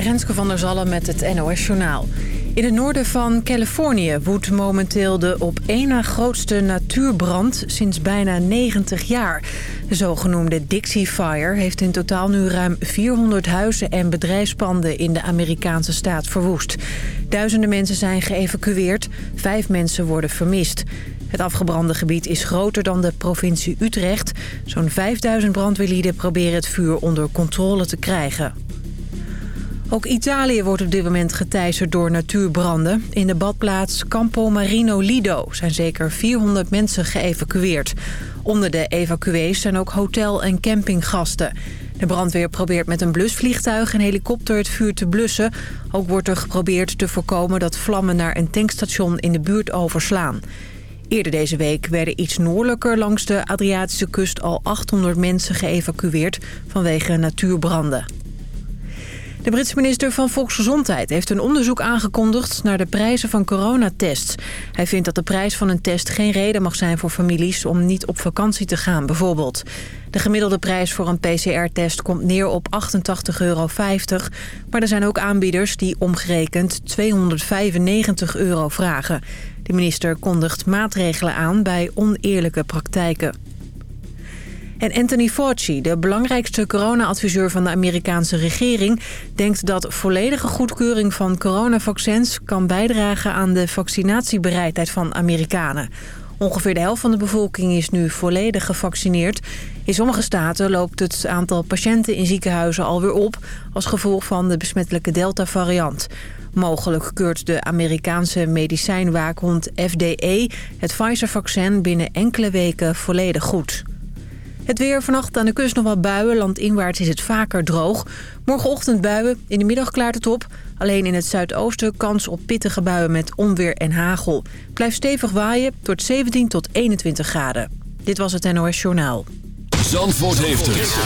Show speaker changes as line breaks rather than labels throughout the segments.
Renske van der Zallen met het NOS Journaal. In het noorden van Californië woedt momenteel de op één na grootste natuurbrand sinds bijna 90 jaar. De zogenoemde Dixie Fire heeft in totaal nu ruim 400 huizen en bedrijfspanden in de Amerikaanse staat verwoest. Duizenden mensen zijn geëvacueerd, vijf mensen worden vermist. Het afgebrande gebied is groter dan de provincie Utrecht. Zo'n 5000 brandweerlieden proberen het vuur onder controle te krijgen. Ook Italië wordt op dit moment geteisterd door natuurbranden. In de badplaats Campo Marino Lido zijn zeker 400 mensen geëvacueerd. Onder de evacuees zijn ook hotel- en campinggasten. De brandweer probeert met een blusvliegtuig en helikopter het vuur te blussen. Ook wordt er geprobeerd te voorkomen dat vlammen naar een tankstation in de buurt overslaan. Eerder deze week werden iets noordelijker langs de Adriatische kust al 800 mensen geëvacueerd vanwege natuurbranden. De Britse minister van Volksgezondheid heeft een onderzoek aangekondigd naar de prijzen van coronatests. Hij vindt dat de prijs van een test geen reden mag zijn voor families om niet op vakantie te gaan bijvoorbeeld. De gemiddelde prijs voor een PCR-test komt neer op 88,50 euro. Maar er zijn ook aanbieders die omgerekend 295 euro vragen. De minister kondigt maatregelen aan bij oneerlijke praktijken. En Anthony Fauci, de belangrijkste corona-adviseur van de Amerikaanse regering... denkt dat volledige goedkeuring van coronavaccins kan bijdragen aan de vaccinatiebereidheid van Amerikanen. Ongeveer de helft van de bevolking is nu volledig gevaccineerd. In sommige staten loopt het aantal patiënten in ziekenhuizen alweer op... als gevolg van de besmettelijke Delta-variant. Mogelijk keurt de Amerikaanse medicijnwaakhond FDE het Pfizer-vaccin binnen enkele weken volledig goed. Het weer vannacht aan de kust nog wat buien. Landinwaarts is het vaker droog. Morgenochtend buien. In de middag klaart het op. Alleen in het zuidoosten kans op pittige buien met onweer en hagel. Blijf stevig waaien tot 17 tot 21 graden. Dit was het NOS Journaal.
Zandvoort heeft het.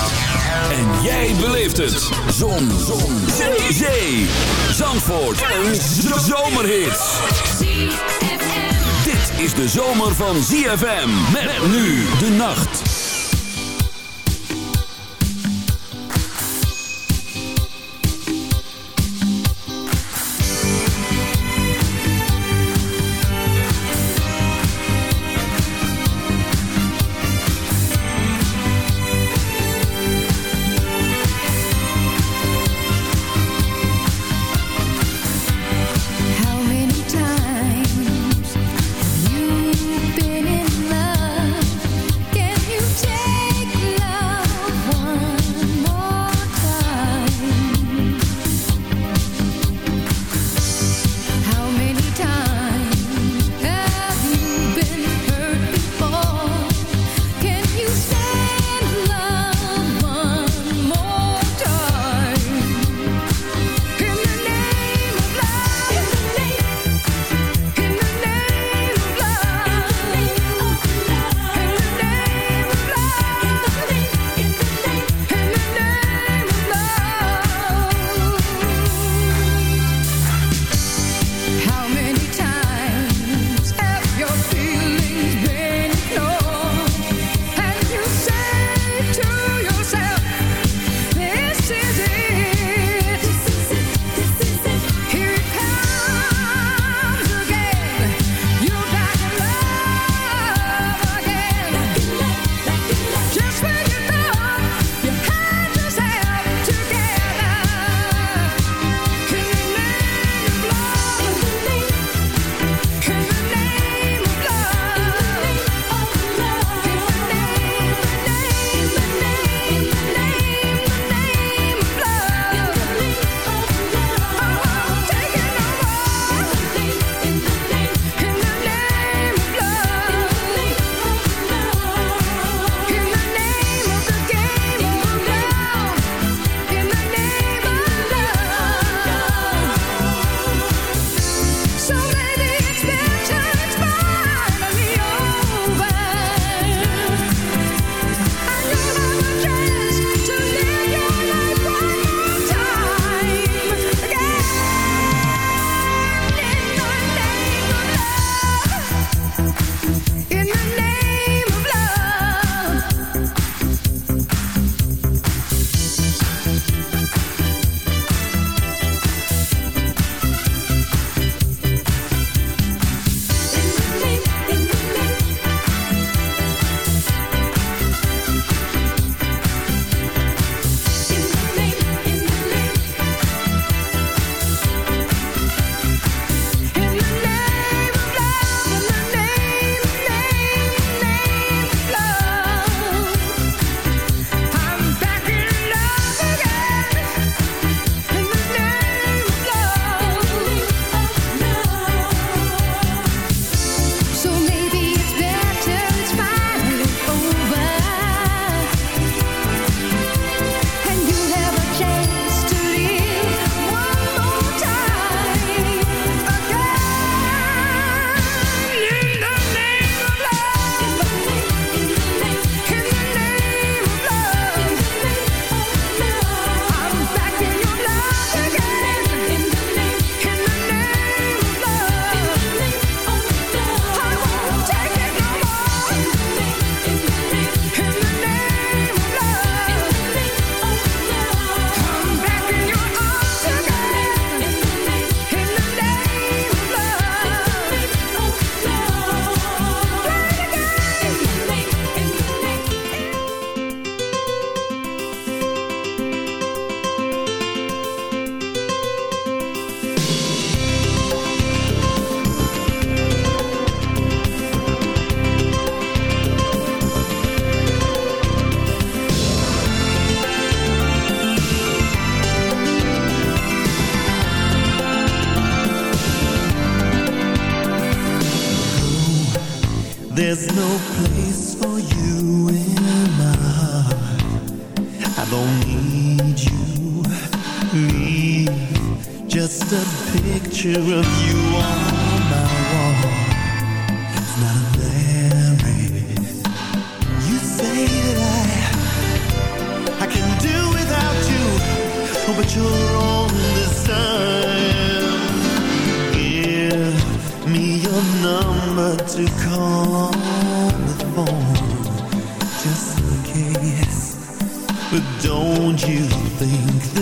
En jij beleeft het. Zon. Zon. Zee. Zee. Zandvoort. Een zomerhit. Dit is de zomer van ZFM. Met nu de nacht.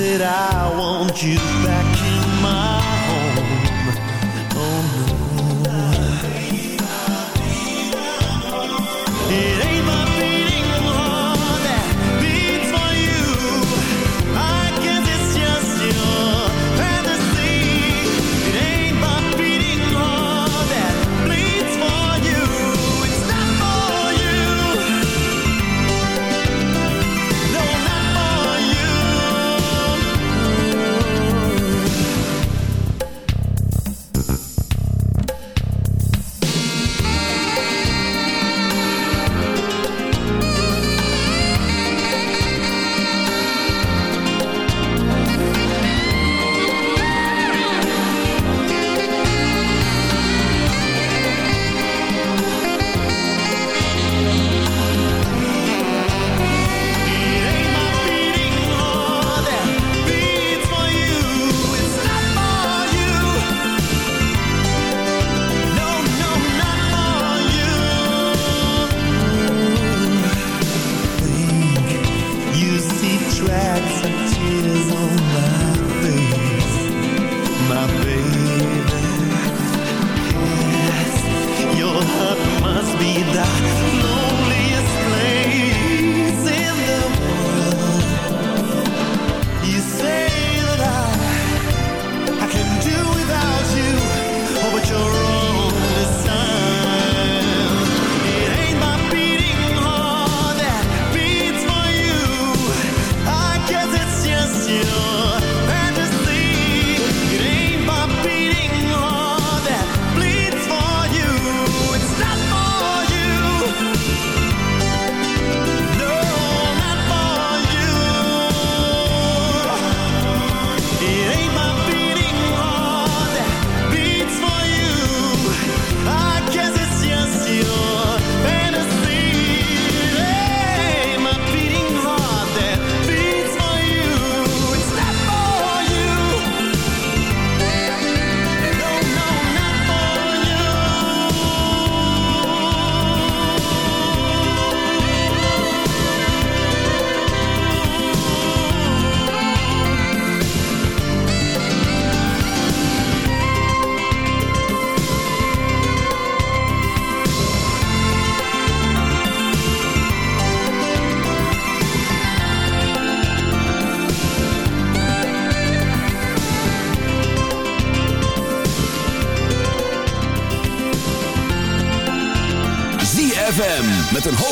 I want you back in my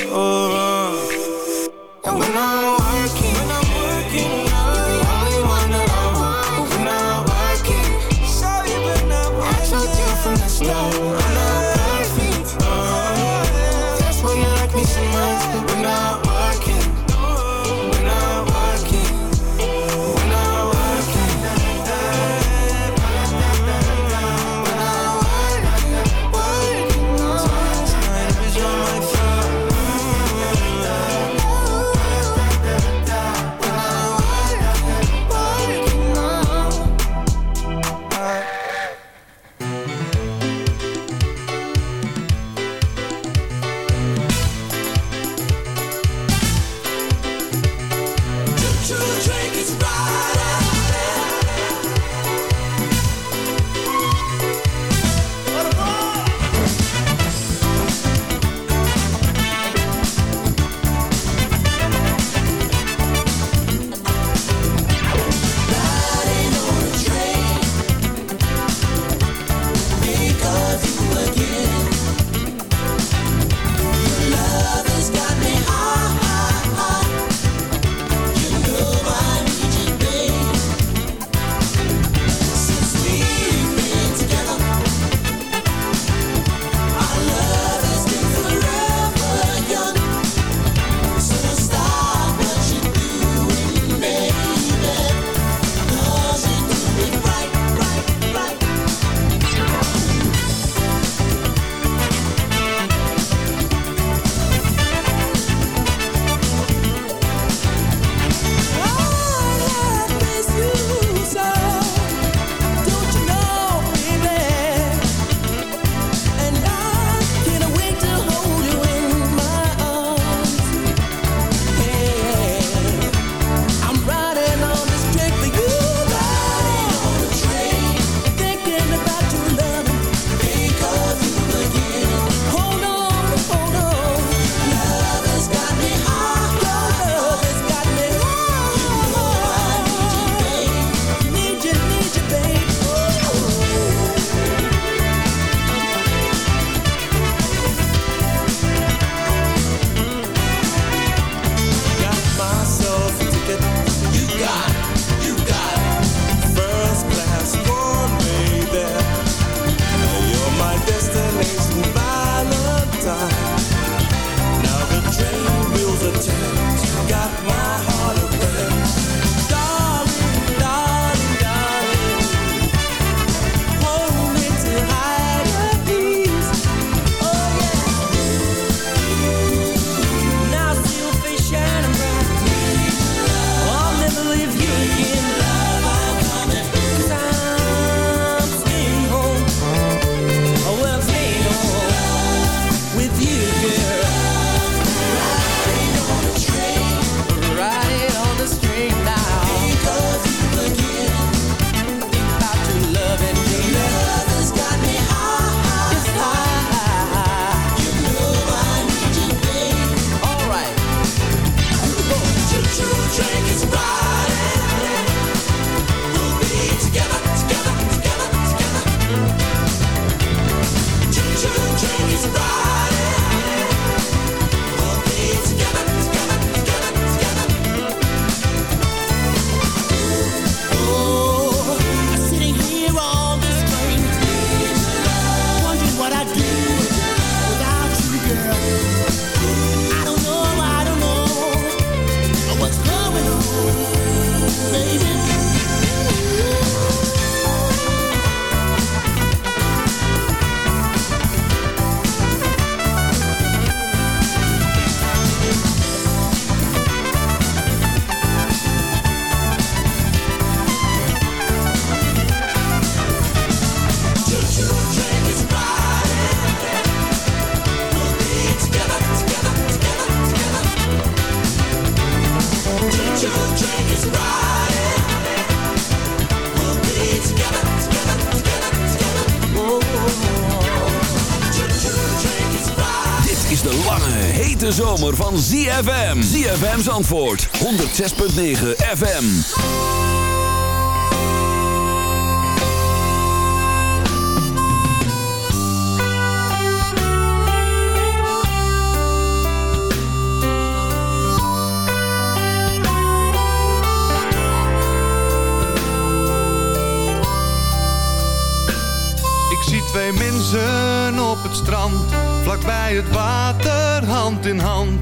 oh. oh.
Van ZFM. ZFM's antwoord 106.9 FM.
Ik zie twee mensen op het strand Vlakbij het water, hand in hand.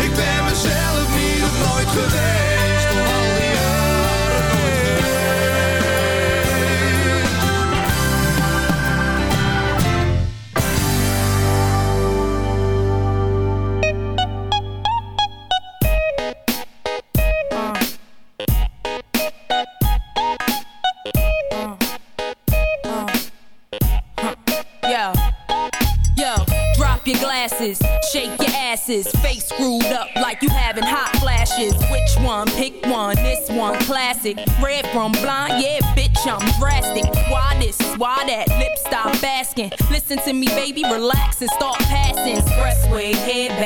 Ik ben mezelf niet op nooit geweest.
Your asses, face screwed up like you having hot flashes. Which one? Pick one. This one classic. Red from blind, yeah, bitch, I'm drastic. Why this? Why that? Lip stop asking. Listen to me, baby, relax and start passing. Expressway, head back,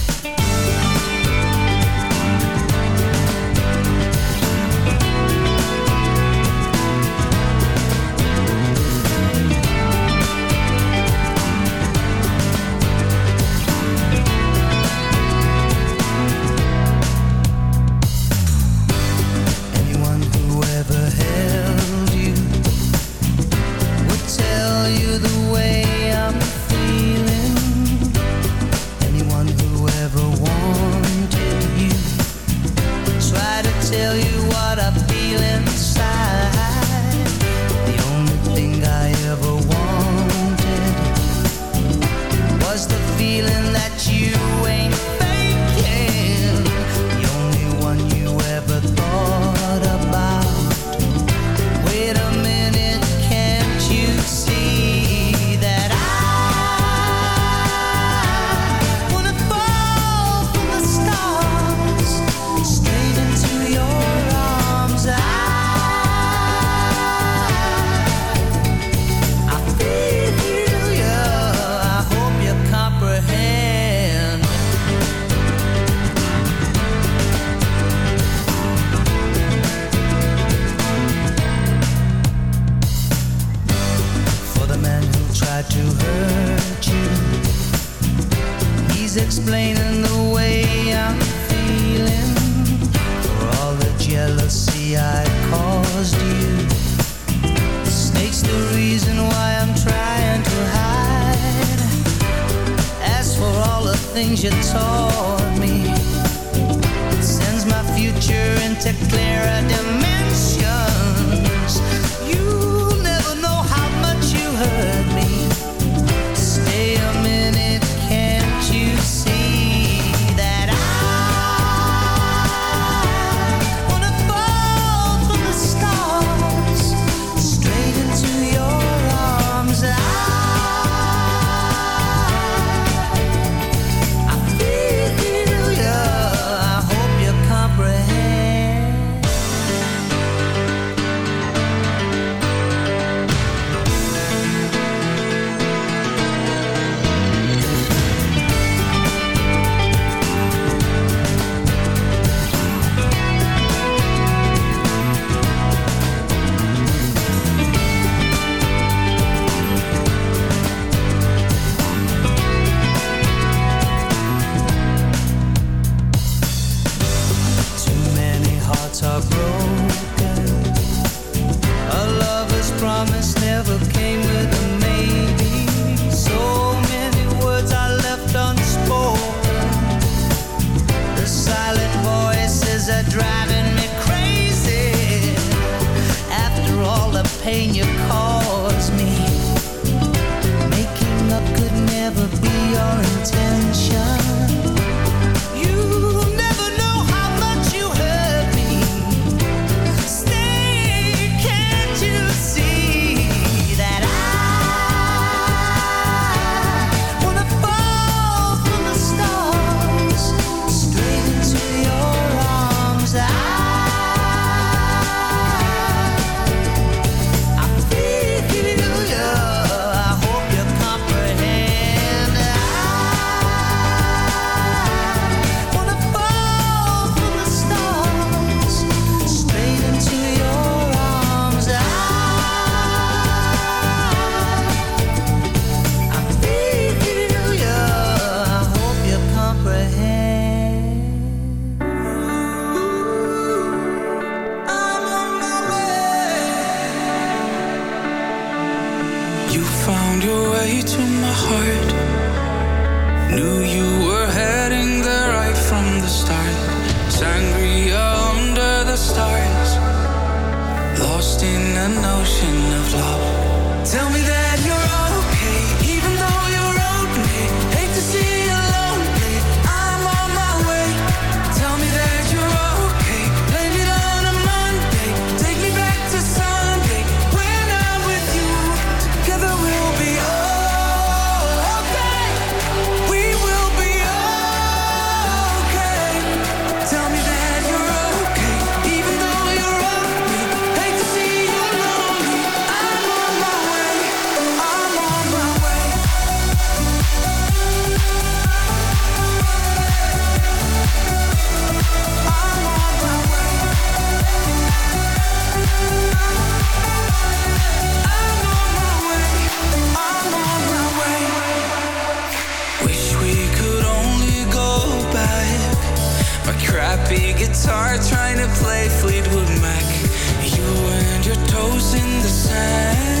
found your way to my heart. Knew you were heading there right from the start. Sangria under the stars. Lost in an ocean of love. Tell me that you're. your toes in the sand.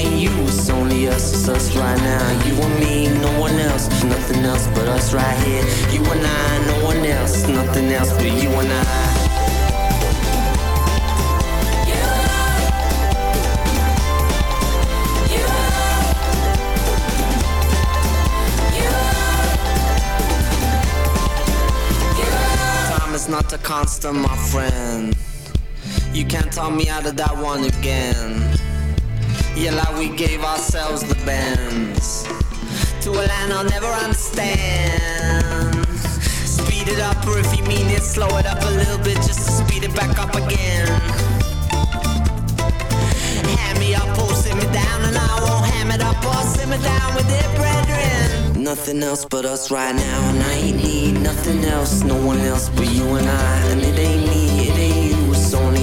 you, it's only us, it's us right now. You and me, no one else, nothing else but us right here. You and I, no one else, nothing else but you and I. Time is not a constant, my friend. You can't talk me out of that one again. Yeah, like we gave ourselves the bends to a land I'll never understand. Speed it up, or if you mean it, slow it up a little bit just to speed it back up again. Hand me up or sit me down, and I won't ham it up or sit me down with it, brethren. Nothing else but us right now, and I ain't need nothing else, no one else but you and I. And it ain't me,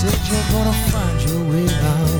Said you're gonna find your way out